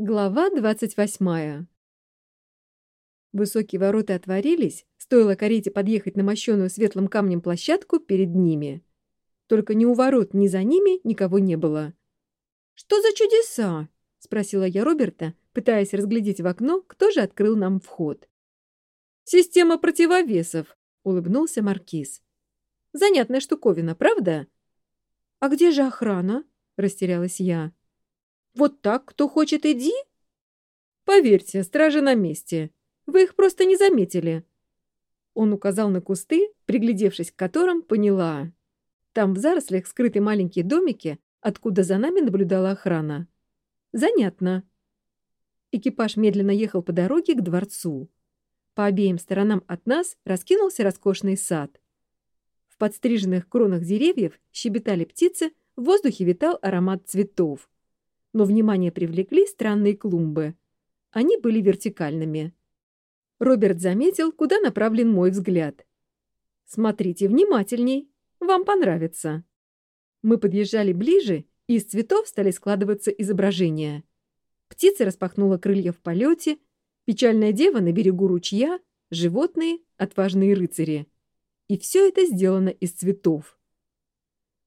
Глава двадцать восьмая Высокие ворота отворились, стоило карете подъехать на мощенную светлым камнем площадку перед ними. Только ни у ворот, ни за ними никого не было. «Что за чудеса?» — спросила я Роберта, пытаясь разглядеть в окно, кто же открыл нам вход. «Система противовесов», — улыбнулся Маркиз. «Занятная штуковина, правда?» «А где же охрана?» — растерялась я. Вот так, кто хочет, иди? Поверьте, стражи на месте. Вы их просто не заметили. Он указал на кусты, приглядевшись к которым, поняла. Там в зарослях скрыты маленькие домики, откуда за нами наблюдала охрана. Занятно. Экипаж медленно ехал по дороге к дворцу. По обеим сторонам от нас раскинулся роскошный сад. В подстриженных кронах деревьев щебетали птицы, в воздухе витал аромат цветов но внимание привлекли странные клумбы. Они были вертикальными. Роберт заметил, куда направлен мой взгляд. «Смотрите внимательней, вам понравится». Мы подъезжали ближе, и из цветов стали складываться изображения. Птица распахнула крылья в полете, печальная дева на берегу ручья, животные — отважные рыцари. И все это сделано из цветов.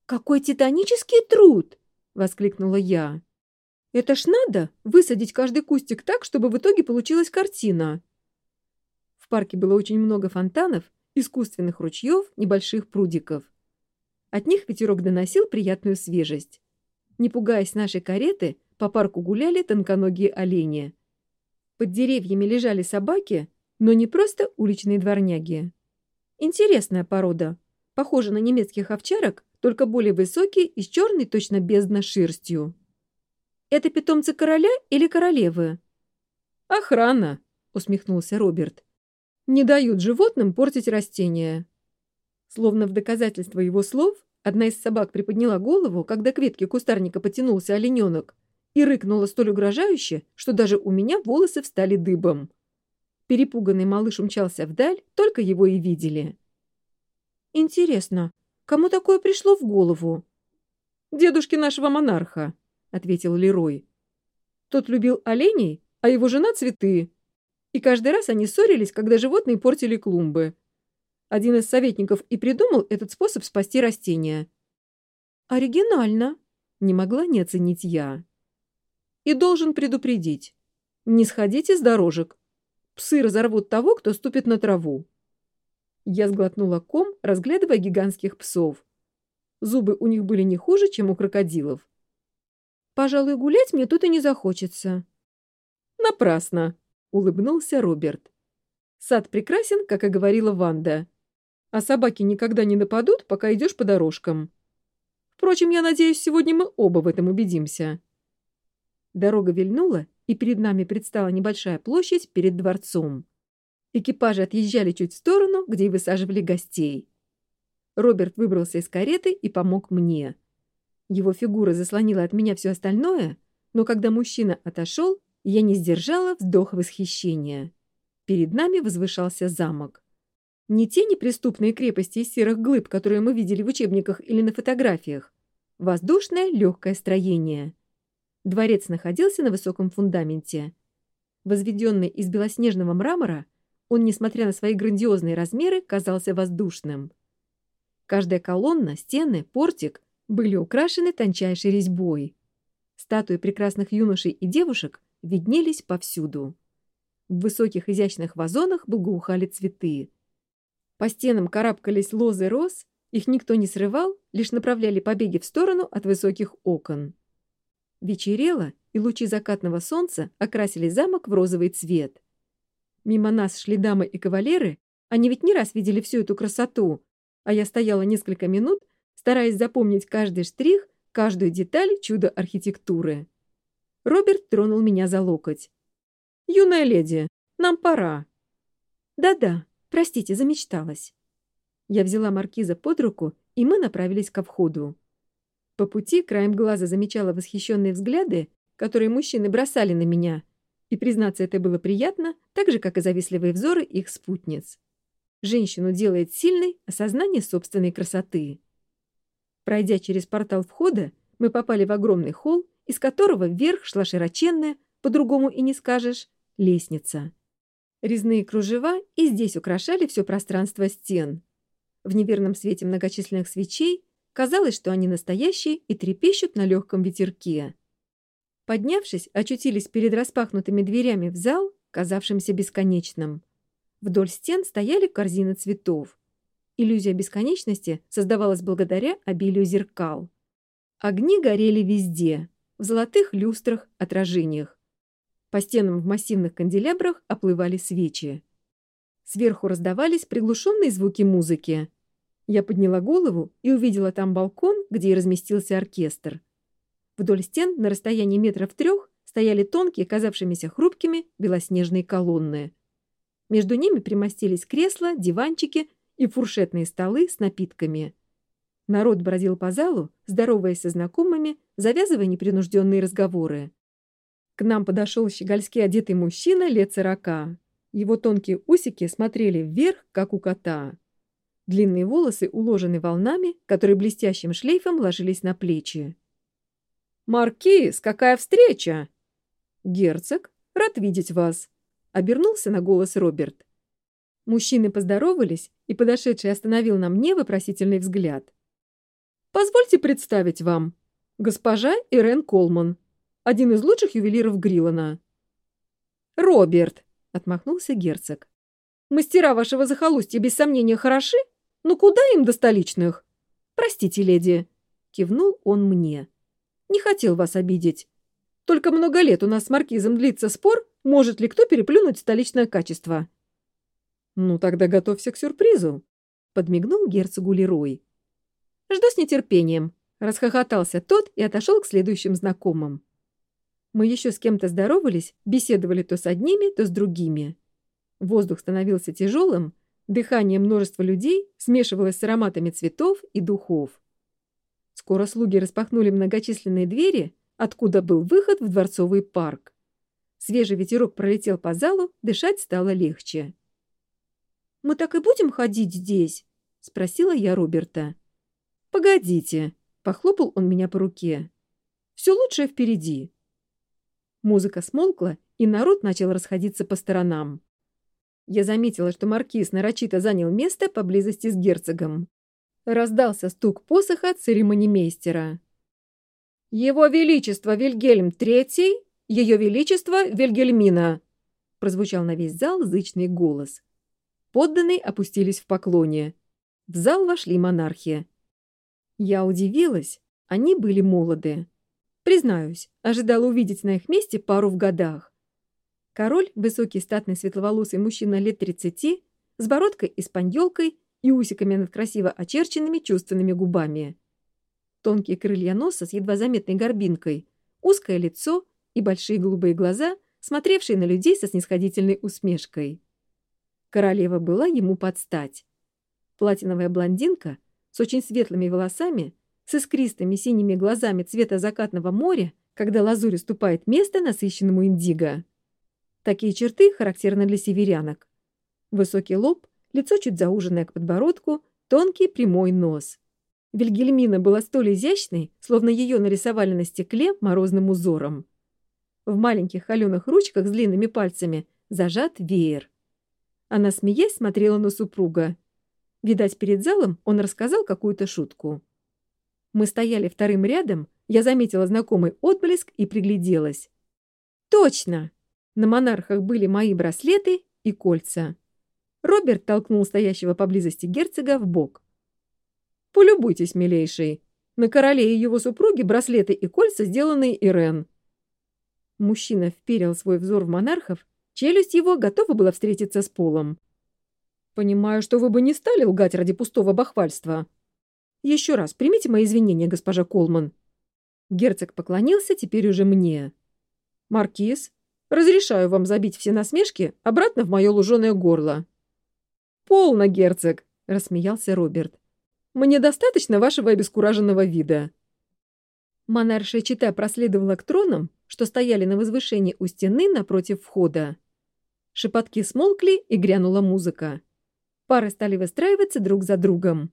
«Какой титанический труд!» — воскликнула я. Это ж надо высадить каждый кустик так, чтобы в итоге получилась картина. В парке было очень много фонтанов, искусственных ручьев, небольших прудиков. От них ветерок доносил приятную свежесть. Не пугаясь нашей кареты, по парку гуляли тонконогие олени. Под деревьями лежали собаки, но не просто уличные дворняги. Интересная порода. Похожа на немецких овчарок, только более высокие и с черной точно бездна шерстью. Это питомцы короля или королевы?» «Охрана», — усмехнулся Роберт. «Не дают животным портить растения». Словно в доказательство его слов, одна из собак приподняла голову, когда к ветке кустарника потянулся олененок, и рыкнула столь угрожающе, что даже у меня волосы встали дыбом. Перепуганный малыш умчался вдаль, только его и видели. «Интересно, кому такое пришло в голову?» «Дедушке нашего монарха», ответил Лерой. Тот любил оленей, а его жена цветы. И каждый раз они ссорились, когда животные портили клумбы. Один из советников и придумал этот способ спасти растения. Оригинально, не могла не оценить я. И должен предупредить. Не сходите с дорожек. Псы разорвут того, кто ступит на траву. Я сглотнула ком, разглядывая гигантских псов. Зубы у них были не хуже, чем у крокодилов. Пожалуй, гулять мне тут и не захочется. Напрасно, улыбнулся Роберт. Сад прекрасен, как и говорила Ванда. А собаки никогда не нападут, пока идешь по дорожкам. Впрочем, я надеюсь, сегодня мы оба в этом убедимся. Дорога вильнула, и перед нами предстала небольшая площадь перед дворцом. Экипажи отъезжали чуть в сторону, где и высаживали гостей. Роберт выбрался из кареты и помог мне. Его фигура заслонила от меня все остальное, но когда мужчина отошел, я не сдержала вздох восхищения. Перед нами возвышался замок. Не те неприступные крепости из серых глыб, которые мы видели в учебниках или на фотографиях. Воздушное легкое строение. Дворец находился на высоком фундаменте. Возведенный из белоснежного мрамора, он, несмотря на свои грандиозные размеры, казался воздушным. Каждая колонна, стены, портик были украшены тончайшей резьбой. Статуи прекрасных юношей и девушек виднелись повсюду. В высоких изящных вазонах благоухали цветы. По стенам карабкались лозы роз, их никто не срывал, лишь направляли побеги в сторону от высоких окон. Вечерело, и лучи закатного солнца окрасили замок в розовый цвет. Мимо нас шли дамы и кавалеры, они ведь не раз видели всю эту красоту, а я стояла несколько минут, стараясь запомнить каждый штрих, каждую деталь чуда архитектуры. Роберт тронул меня за локоть. «Юная леди, нам пора». «Да-да, простите, замечталась». Я взяла маркиза под руку, и мы направились ко входу. По пути краем глаза замечала восхищенные взгляды, которые мужчины бросали на меня, и, признаться, это было приятно, так же, как и завистливые взоры их спутниц. Женщину делает сильной осознание собственной красоты. Пройдя через портал входа, мы попали в огромный холл, из которого вверх шла широченная, по-другому и не скажешь, лестница. Резные кружева и здесь украшали все пространство стен. В неверном свете многочисленных свечей казалось, что они настоящие и трепещут на легком ветерке. Поднявшись, очутились перед распахнутыми дверями в зал, казавшимся бесконечным. Вдоль стен стояли корзины цветов. Иллюзия бесконечности создавалась благодаря обилию зеркал. Огни горели везде, в золотых люстрах, отражениях. По стенам в массивных канделябрах оплывали свечи. Сверху раздавались приглушенные звуки музыки. Я подняла голову и увидела там балкон, где и разместился оркестр. Вдоль стен на расстоянии метров трех стояли тонкие, казавшимися хрупкими, белоснежные колонны. Между ними примостились кресла, диванчики и фуршетные столы с напитками. Народ бродил по залу, здороваясь со знакомыми, завязывая непринужденные разговоры. К нам подошел щегольски одетый мужчина лет сорока. Его тонкие усики смотрели вверх, как у кота. Длинные волосы уложены волнами, которые блестящим шлейфом ложились на плечи. «Маркиз, какая встреча!» «Герцог, рад видеть вас!» — обернулся на голос Роберт. Мужчины поздоровались, и подошедший остановил на мне вопросительный взгляд. «Позвольте представить вам. Госпожа Ирен Колман, один из лучших ювелиров Грилана». «Роберт», — отмахнулся герцог. «Мастера вашего захолустья без сомнения хороши, но куда им до столичных? Простите, леди», — кивнул он мне. «Не хотел вас обидеть. Только много лет у нас с маркизом длится спор, может ли кто переплюнуть столичное качество». Ну, тогда готовься к сюрпризу!» Подмигнул герцогу Лерой. «Жду с нетерпением!» Расхохотался тот и отошел к следующим знакомым. Мы еще с кем-то здоровались, беседовали то с одними, то с другими. Воздух становился тяжелым, дыхание множества людей смешивалось с ароматами цветов и духов. Скоро слуги распахнули многочисленные двери, откуда был выход в дворцовый парк. Свежий ветерок пролетел по залу, дышать стало легче мы так и будем ходить здесь?» — спросила я Роберта. «Погодите», — похлопал он меня по руке. «Все лучшее впереди». Музыка смолкла, и народ начал расходиться по сторонам. Я заметила, что маркиз нарочито занял место поблизости с герцогом. Раздался стук посоха церемонимейстера. «Его Величество Вильгельм III, Ее Величество Вильгельмина!» прозвучал на весь зал зычный голос подданные опустились в поклоне. В зал вошли монархи. Я удивилась, они были молоды. Признаюсь, ожидала увидеть на их месте пару в годах. Король, высокий статный светловолосый мужчина лет 30, с бородкой и спаньолкой и усиками над красиво очерченными чувственными губами. Тонкие крылья носа с едва заметной горбинкой, узкое лицо и большие голубые глаза, смотревшие на людей со снисходительной усмешкой. Королева была ему под стать. Платиновая блондинка с очень светлыми волосами, с искристыми синими глазами цвета закатного моря, когда лазурь уступает место насыщенному индиго. Такие черты характерны для северянок. Высокий лоб, лицо чуть зауженное к подбородку, тонкий прямой нос. Вильгельмина была столь изящной, словно ее нарисовали на стекле морозным узором. В маленьких холеных ручках с длинными пальцами зажат веер – Она, смеясь, смотрела на супруга. Видать, перед залом он рассказал какую-то шутку. Мы стояли вторым рядом, я заметила знакомый отблеск и пригляделась. Точно! На монархах были мои браслеты и кольца. Роберт толкнул стоящего поблизости герцога в бок. «Полюбуйтесь, милейший. На короле и его супруге браслеты и кольца, сделанные Ирен». Мужчина вперил свой взор в монархов Челюсть его готова была встретиться с полом. «Понимаю, что вы бы не стали лгать ради пустого бахвальства. Еще раз примите мои извинения, госпожа Колман». Герцог поклонился теперь уже мне. «Маркиз, разрешаю вам забить все насмешки обратно в мое луженое горло». «Полно, герцог!» — рассмеялся Роберт. «Мне достаточно вашего обескураженного вида». Монаршая чита проследовала к тронам, что стояли на возвышении у стены напротив входа. Шепотки смолкли, и грянула музыка. Пары стали выстраиваться друг за другом.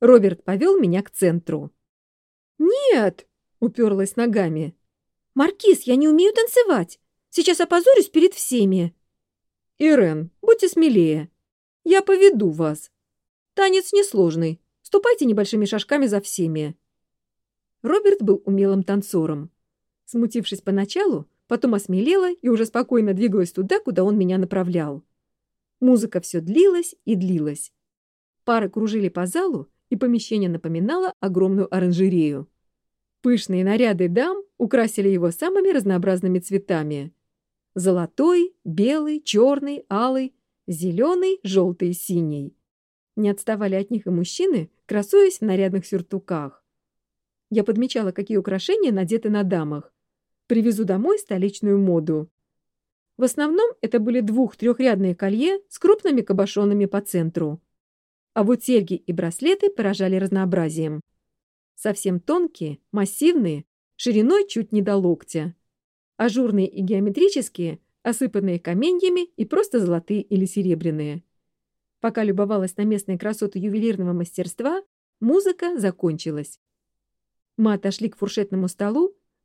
Роберт повел меня к центру. «Нет!» — уперлась ногами. «Маркиз, я не умею танцевать. Сейчас опозорюсь перед всеми. Ирен, будьте смелее. Я поведу вас. Танец несложный. Ступайте небольшими шажками за всеми. Роберт был умелым танцором. Смутившись поначалу, потом осмелела и уже спокойно двигалась туда, куда он меня направлял. Музыка все длилась и длилась. Пары кружили по залу, и помещение напоминало огромную оранжерею. Пышные наряды дам украсили его самыми разнообразными цветами. Золотой, белый, черный, алый, зеленый, желтый и синий. Не отставали от них и мужчины, красуясь в нарядных сюртуках. Я подмечала, какие украшения надеты на дамах. Привезу домой столичную моду. В основном это были двух-трехрядные колье с крупными кабошонами по центру. А вот серьги и браслеты поражали разнообразием. Совсем тонкие, массивные, шириной чуть не до локтя. Ажурные и геометрические, осыпанные каменьями и просто золотые или серебряные. Пока любовалась на местные красоты ювелирного мастерства, музыка закончилась.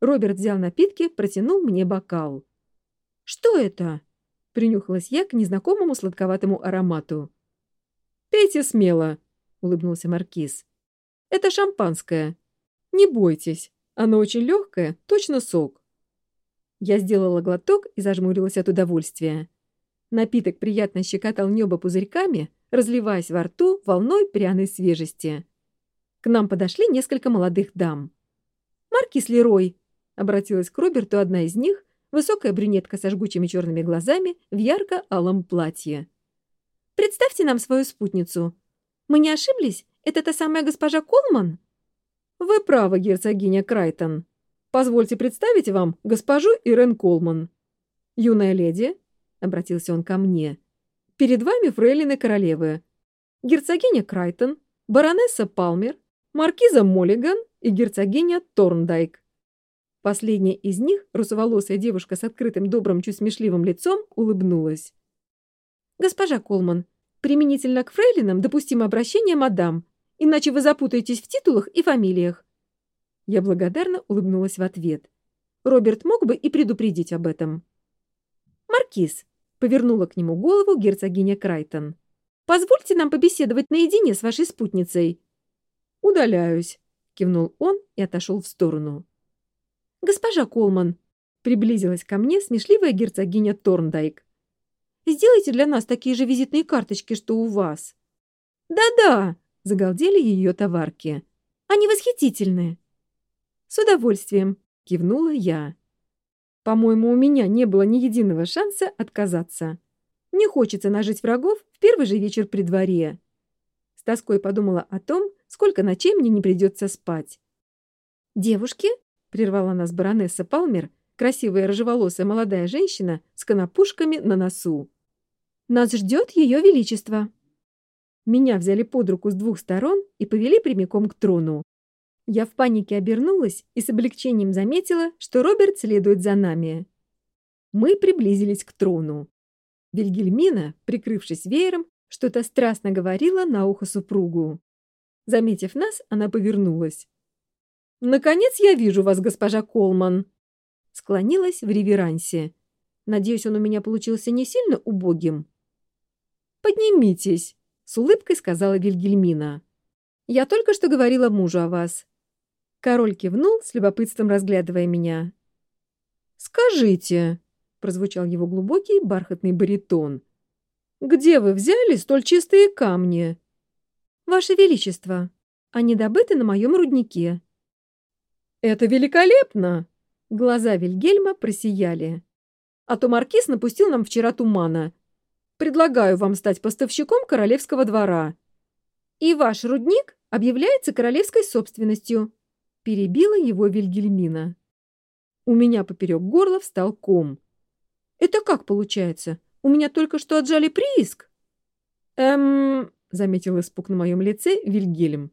Мы отошли к фуршетному столу, Роберт взял напитки, протянул мне бокал. «Что это?» — принюхалась я к незнакомому сладковатому аромату. «Пейте смело», — улыбнулся Маркиз. «Это шампанское. Не бойтесь, оно очень легкое, точно сок». Я сделала глоток и зажмурилась от удовольствия. Напиток приятно щекотал небо пузырьками, разливаясь во рту волной пряной свежести. К нам подошли несколько молодых дам. «Маркис Лерой!» — обратилась к Роберту одна из них, высокая брюнетка со жгучими черными глазами в ярко-алом платье. «Представьте нам свою спутницу. Мы не ошиблись? Это та самая госпожа Колман?» «Вы правы, герцогиня Крайтон. Позвольте представить вам госпожу Ирен Колман. Юная леди, — обратился он ко мне, — перед вами фрейлины королевы. Герцогиня Крайтон, баронесса Палмер, маркиза Моллиган и герцогиня Торндайк. Последняя из них, русоволосая девушка с открытым добрым чуть смешливым лицом, улыбнулась. «Госпожа Колман, применительно к фрейлинам допустимо обращение мадам, иначе вы запутаетесь в титулах и фамилиях». Я благодарно улыбнулась в ответ. Роберт мог бы и предупредить об этом. «Маркиз», — повернула к нему голову герцогиня Крайтон, — «позвольте нам побеседовать наедине с вашей спутницей». «Удаляюсь», — кивнул он и отошел в сторону. «Госпожа Колман», — приблизилась ко мне смешливая герцогиня Торндайк. «Сделайте для нас такие же визитные карточки, что у вас». «Да-да», — загалдели ее товарки. «Они восхитительные». «С удовольствием», — кивнула я. По-моему, у меня не было ни единого шанса отказаться. Не хочется нажить врагов в первый же вечер при дворе. С тоской подумала о том, сколько ночей мне не придется спать. «Девушки?» — прервала нас баронесса Палмер, красивая рыжеволосая молодая женщина с конопушками на носу. «Нас ждет ее величество». Меня взяли под руку с двух сторон и повели прямиком к трону. Я в панике обернулась и с облегчением заметила, что Роберт следует за нами. Мы приблизились к трону. Вильгельмина, прикрывшись веером, что-то страстно говорила на ухо супругу. Заметив нас, она повернулась. «Наконец я вижу вас, госпожа Колман!» Склонилась в реверансе. Надеюсь, он у меня получился не сильно убогим. «Поднимитесь!» — с улыбкой сказала Вильгельмина. «Я только что говорила мужу о вас. Король кивнул, с любопытством разглядывая меня. «Скажите», — прозвучал его глубокий бархатный баритон, «где вы взяли столь чистые камни?» «Ваше Величество, они добыты на моем руднике». «Это великолепно!» Глаза Вильгельма просияли. «А то маркиз напустил нам вчера тумана. Предлагаю вам стать поставщиком королевского двора. И ваш рудник объявляется королевской собственностью», — перебила его Вильгельмина. У меня поперек горла встал ком. «Это как получается? У меня только что отжали прииск?» «Эм...» — заметил испуг на моем лице Вильгельм.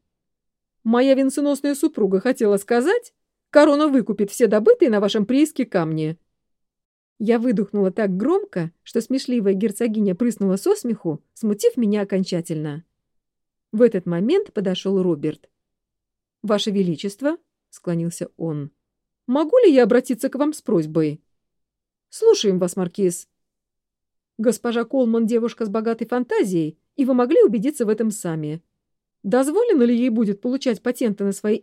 «Моя венценосная супруга хотела сказать, корона выкупит все добытые на вашем прииске камни». Я выдохнула так громко, что смешливая герцогиня прыснула со смеху, смутив меня окончательно. В этот момент подошел Роберт. «Ваше Величество», — склонился он, — «могу ли я обратиться к вам с просьбой?» Слушаем вас, Маркиз. Госпожа Колман девушка с богатой фантазией, и вы могли убедиться в этом сами. Дозволено ли ей будет получать патенты на свои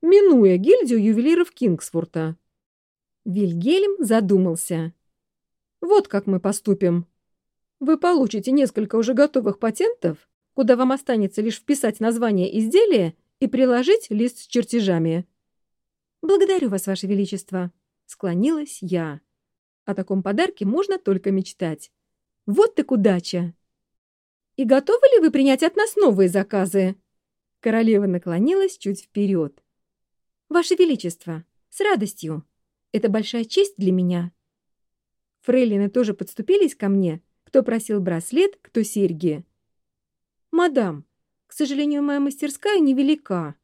изделия, минуя гильдию ювелиров Кингсфорта? Вильгельм задумался. Вот как мы поступим. Вы получите несколько уже готовых патентов, куда вам останется лишь вписать название изделия и приложить лист с чертежами. Благодарю вас, Ваше Величество. Склонилась я. О таком подарке можно только мечтать. Вот так удача! И готовы ли вы принять от нас новые заказы? Королева наклонилась чуть вперед. Ваше Величество, с радостью. Это большая честь для меня». Фрейлины тоже подступились ко мне, кто просил браслет, кто серьги. «Мадам, к сожалению, моя мастерская невелика.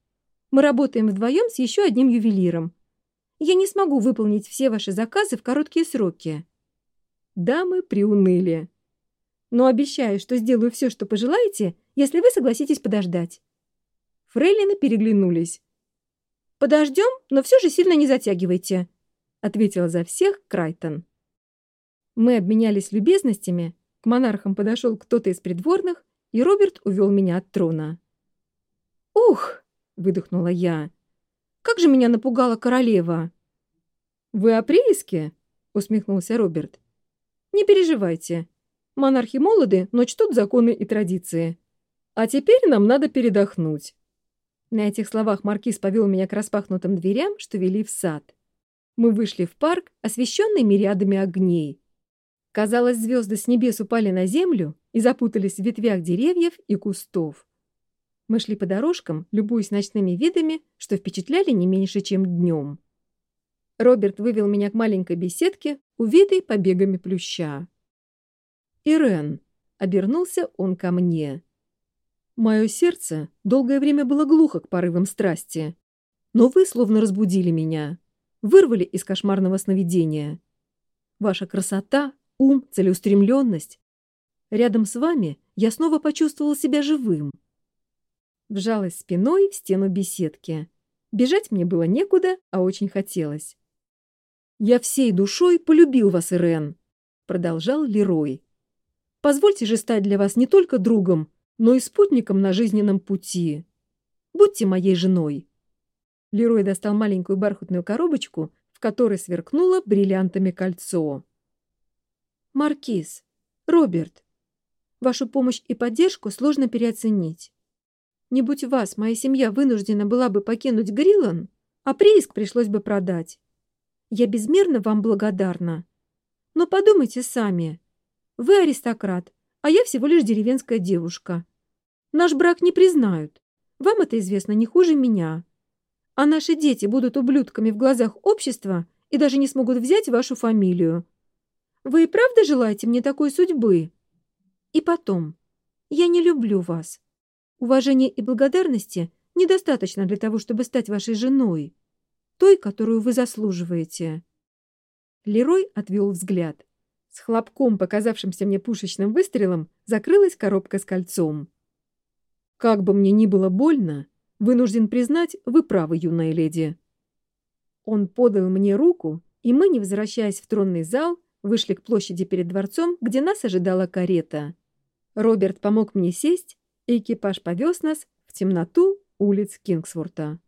Мы работаем вдвоем с еще одним ювелиром. Я не смогу выполнить все ваши заказы в короткие сроки». Дамы приуныли. «Но обещаю, что сделаю все, что пожелаете, если вы согласитесь подождать». Фрейлины переглянулись подождем, но все же сильно не затягивайте», — ответила за всех Крайтон. Мы обменялись любезностями, к монархам подошел кто-то из придворных, и Роберт увел меня от трона. «Ух!» — выдохнула я. «Как же меня напугала королева!» «Вы о прииске?» — усмехнулся Роберт. «Не переживайте. Монархи молоды, но чтут законы и традиции. А теперь нам надо передохнуть». На этих словах маркиз повел меня к распахнутым дверям, что вели в сад. Мы вышли в парк, освещенный мириадами огней. Казалось, звезды с небес упали на землю и запутались в ветвях деревьев и кустов. Мы шли по дорожкам, любуясь ночными видами, что впечатляли не меньше, чем днем. Роберт вывел меня к маленькой беседке, увитой побегами плюща. «Ирен», — обернулся он ко мне. Мое сердце долгое время было глухо к порывам страсти. Но вы словно разбудили меня, вырвали из кошмарного сновидения. Ваша красота, ум, целеустремленность. Рядом с вами я снова почувствовала себя живым. Вжалась спиной в стену беседки. Бежать мне было некуда, а очень хотелось. «Я всей душой полюбил вас, Ирен», — продолжал Лерой. «Позвольте же стать для вас не только другом, но и спутником на жизненном пути. Будьте моей женой. Лерой достал маленькую бархатную коробочку, в которой сверкнуло бриллиантами кольцо. Маркиз, Роберт, вашу помощь и поддержку сложно переоценить. Не будь вас, моя семья вынуждена была бы покинуть Грилан, а прииск пришлось бы продать. Я безмерно вам благодарна. Но подумайте сами. Вы аристократ, а я всего лишь деревенская девушка. Наш брак не признают. Вам это известно не хуже меня. А наши дети будут ублюдками в глазах общества и даже не смогут взять вашу фамилию. Вы и правда желаете мне такой судьбы? И потом, я не люблю вас. Уважения и благодарности недостаточно для того, чтобы стать вашей женой, той, которую С хлопком, показавшимся мне пушечным выстрелом, закрылась коробка с кольцом. «Как бы мне ни было больно, вынужден признать, вы правы, юная леди». Он подал мне руку, и мы, не возвращаясь в тронный зал, вышли к площади перед дворцом, где нас ожидала карета. Роберт помог мне сесть, и экипаж повез нас в темноту улиц Кингсворта.